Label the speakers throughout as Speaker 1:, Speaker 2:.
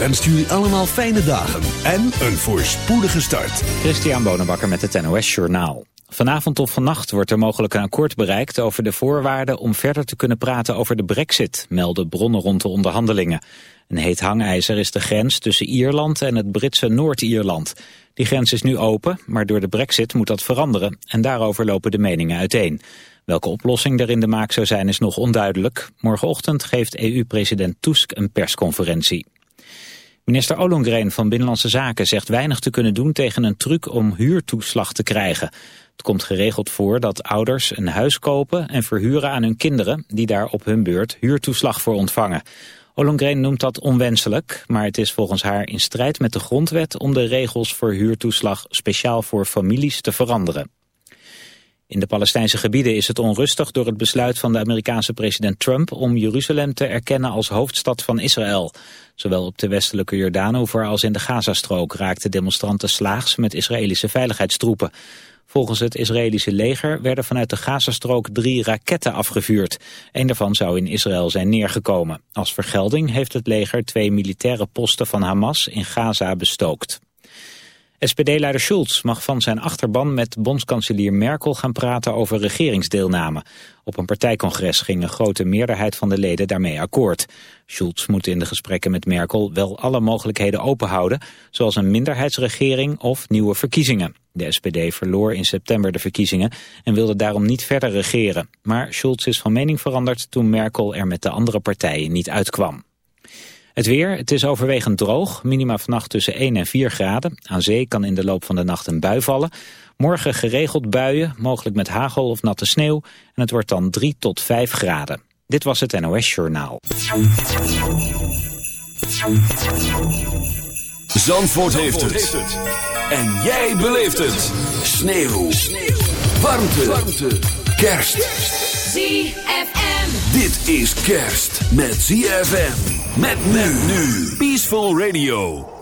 Speaker 1: Wenst jullie allemaal fijne dagen en een voorspoedige start.
Speaker 2: Christian Bonenbakker met het NOS Journaal. Vanavond of vannacht wordt er mogelijk een akkoord bereikt over de voorwaarden om verder te kunnen praten over de brexit, melden bronnen rond de onderhandelingen. Een heet hangijzer is de grens tussen Ierland en het Britse Noord-Ierland. Die grens is nu open, maar door de brexit moet dat veranderen en daarover lopen de meningen uiteen. Welke oplossing er in de maak zou zijn is nog onduidelijk. Morgenochtend geeft EU-president Tusk een persconferentie. Minister Ollongren van Binnenlandse Zaken zegt weinig te kunnen doen tegen een truc om huurtoeslag te krijgen. Het komt geregeld voor dat ouders een huis kopen en verhuren aan hun kinderen die daar op hun beurt huurtoeslag voor ontvangen. Ollongren noemt dat onwenselijk, maar het is volgens haar in strijd met de grondwet om de regels voor huurtoeslag speciaal voor families te veranderen. In de Palestijnse gebieden is het onrustig door het besluit van de Amerikaanse president Trump om Jeruzalem te erkennen als hoofdstad van Israël. Zowel op de westelijke Jordaanoever als in de Gazastrook raakten demonstranten slaags met Israëlische veiligheidstroepen. Volgens het Israëlische leger werden vanuit de Gazastrook drie raketten afgevuurd. Een daarvan zou in Israël zijn neergekomen. Als vergelding heeft het leger twee militaire posten van Hamas in Gaza bestookt. SPD-leider Schulz mag van zijn achterban met bondskanselier Merkel gaan praten over regeringsdeelname. Op een partijcongres ging een grote meerderheid van de leden daarmee akkoord. Schulz moet in de gesprekken met Merkel wel alle mogelijkheden openhouden, zoals een minderheidsregering of nieuwe verkiezingen. De SPD verloor in september de verkiezingen en wilde daarom niet verder regeren. Maar Schulz is van mening veranderd toen Merkel er met de andere partijen niet uitkwam. Het weer, het is overwegend droog. Minima vannacht tussen 1 en 4 graden. Aan zee kan in de loop van de nacht een bui vallen. Morgen geregeld buien, mogelijk met hagel of natte sneeuw. En het wordt dan 3 tot 5 graden. Dit was het NOS Journaal.
Speaker 1: Zandvoort, heeft, het. En jij beleeft het. Sneeuw. Warmte. Warmte. Kerst.
Speaker 3: ZFM.
Speaker 1: Dit is kerst met ZFM. Met nu. Peaceful Radio.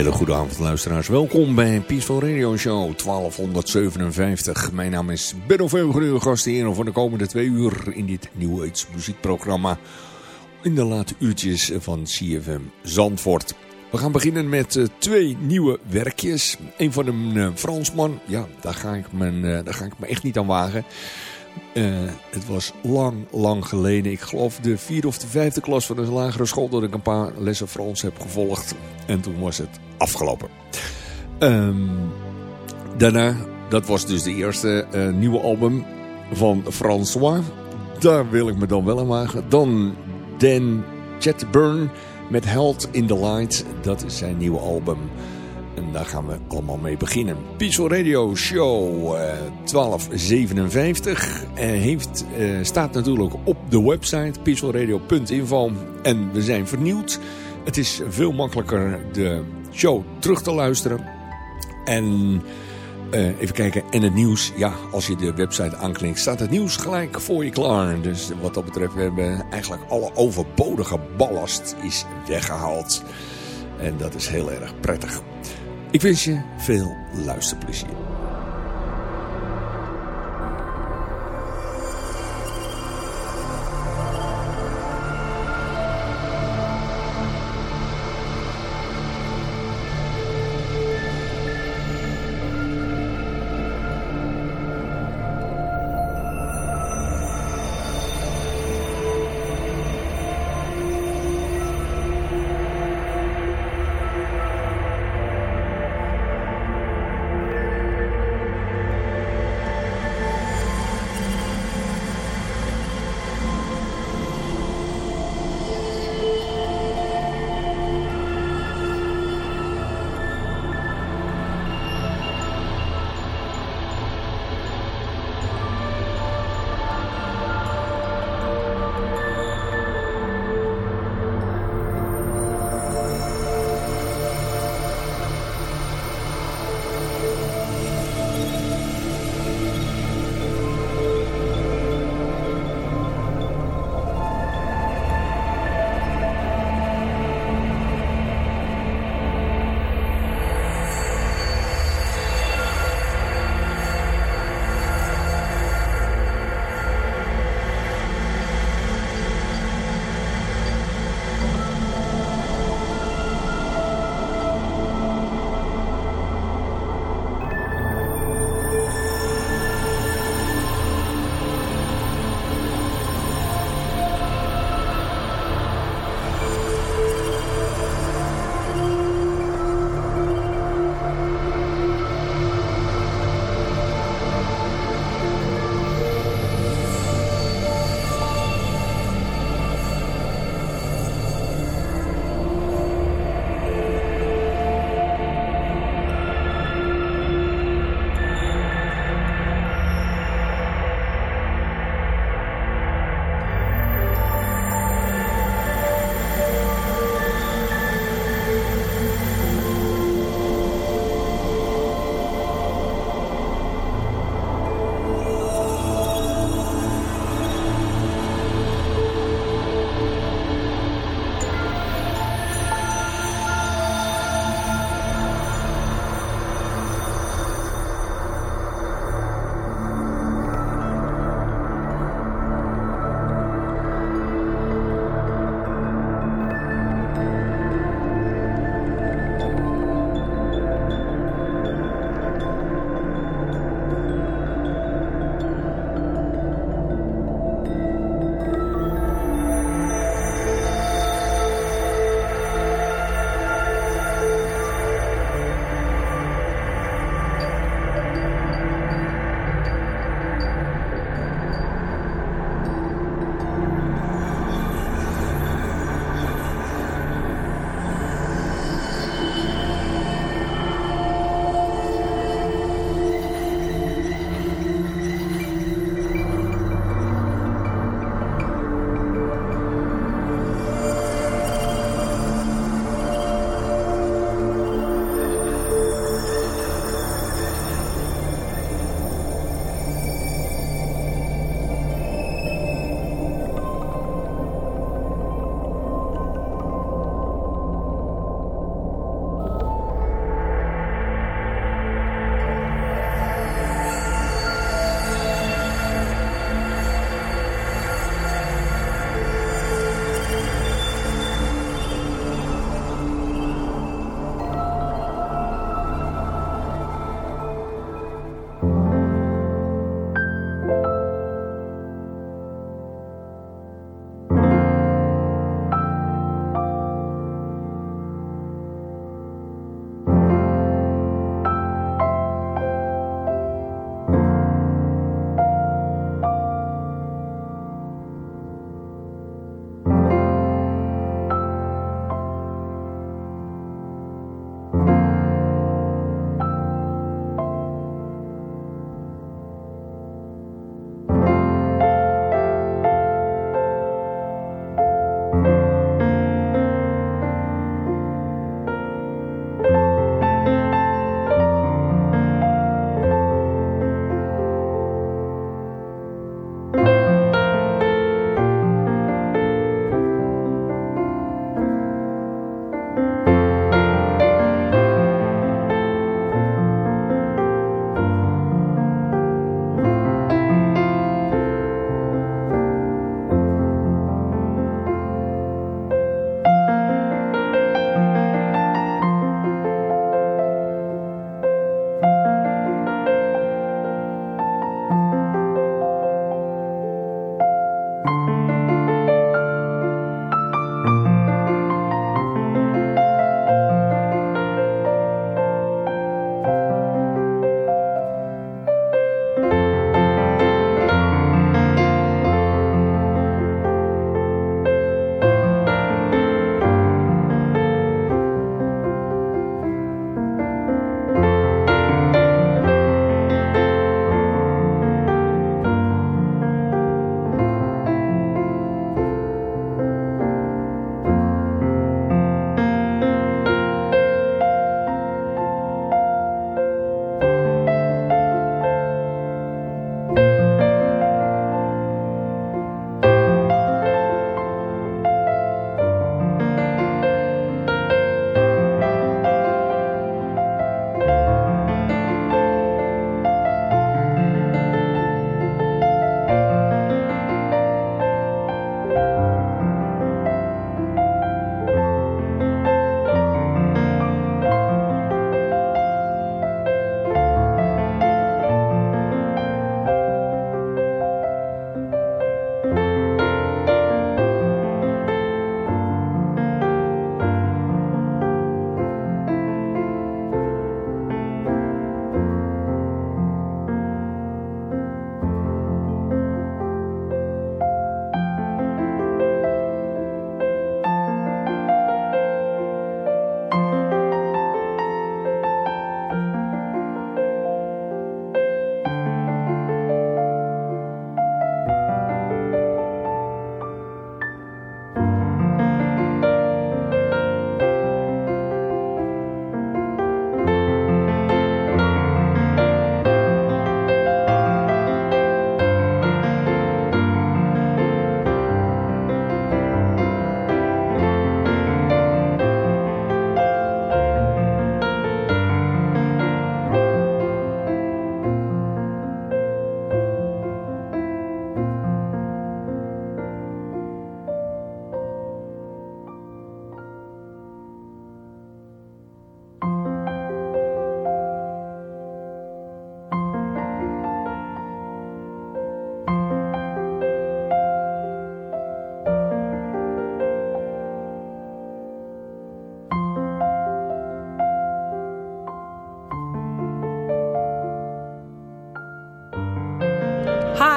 Speaker 4: Hele goede avond luisteraars. Welkom bij Peaceful Radio Show 1257. Mijn naam is Benno Veugel, gastheer voor de komende twee uur in dit nieuwe muziekprogramma in de late uurtjes van CFM Zandvoort. We gaan beginnen met uh, twee nieuwe werkjes. Een van een uh, Fransman. Ja, daar ga, ik me, uh, daar ga ik me echt niet aan wagen. Het was lang, lang geleden. Ik geloof de vierde of de vijfde klas van een lagere school... dat ik een paar lessen Frans heb gevolgd. En toen was het afgelopen. Um, daarna, dat was dus de eerste nieuwe album van François. Daar wil ik me dan wel aan wagen. Dan Dan Chatburn met Held in the Light. Dat is zijn nieuwe album. En daar gaan we allemaal mee beginnen. Peaceful Radio Show uh, 1257 uh, heeft, uh, staat natuurlijk op de website peacefulradio.info. En we zijn vernieuwd. Het is veel makkelijker de show terug te luisteren. En... Uh, even kijken. En het nieuws. Ja, als je de website aanklinkt, staat het nieuws gelijk voor je klaar. Dus wat dat betreft, we hebben eigenlijk alle overbodige ballast is weggehaald. En dat is heel erg prettig. Ik wens je veel luisterplezier.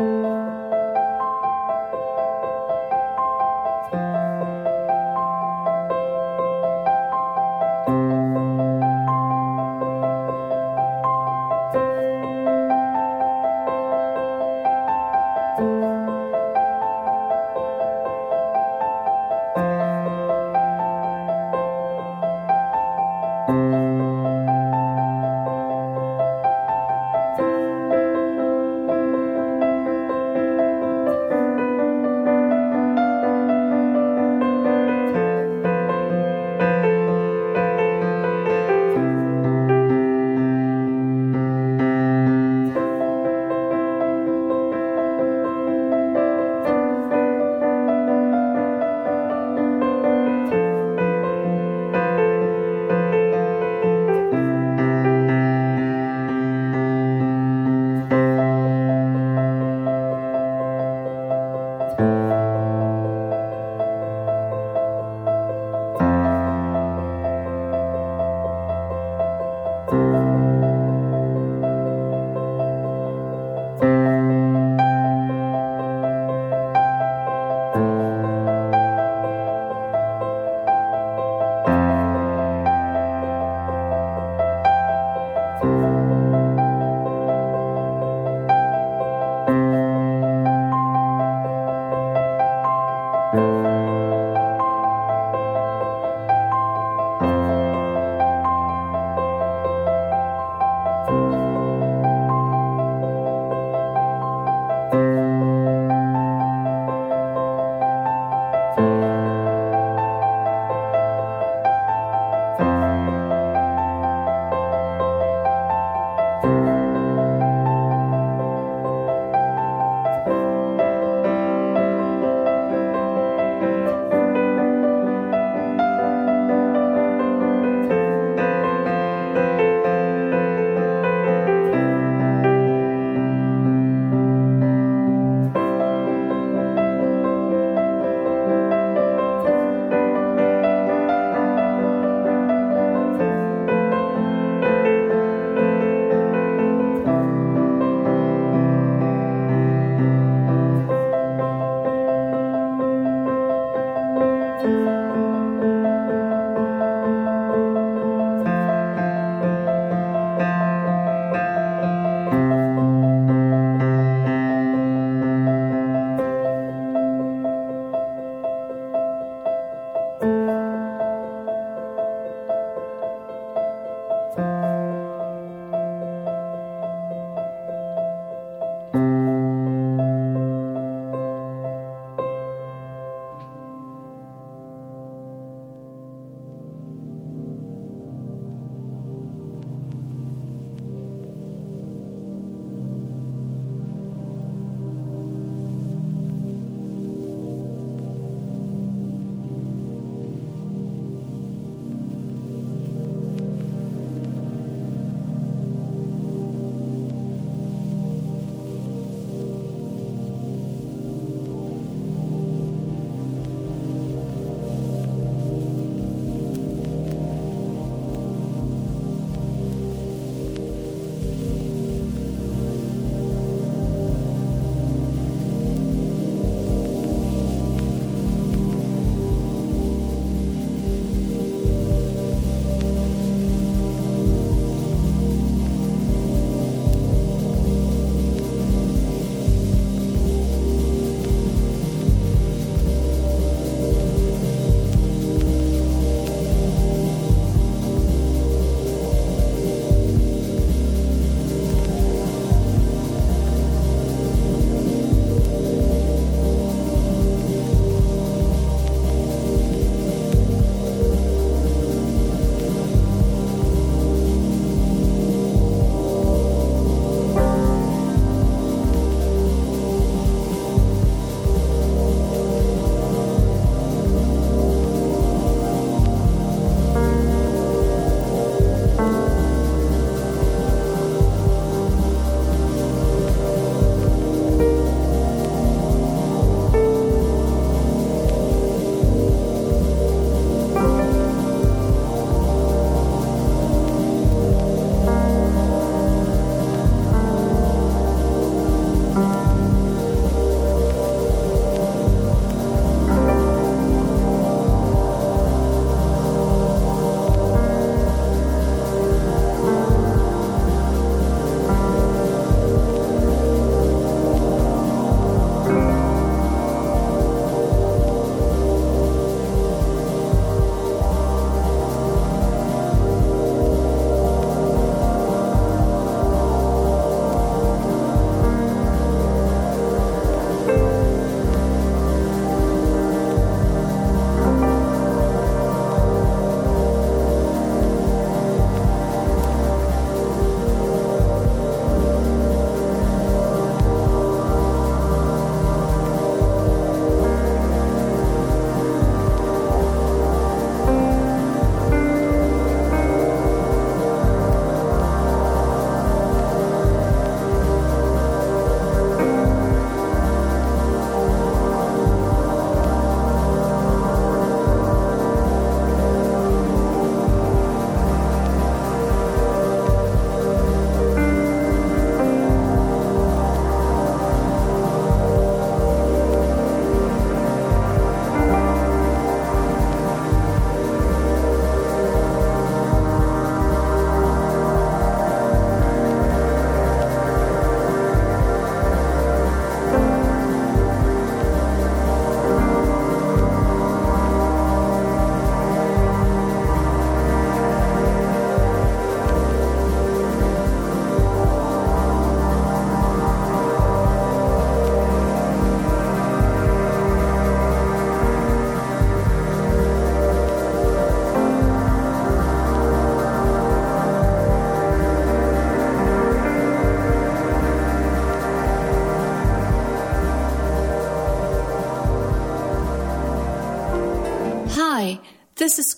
Speaker 5: Música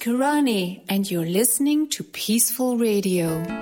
Speaker 5: Kirani, and you're listening to Peaceful Radio.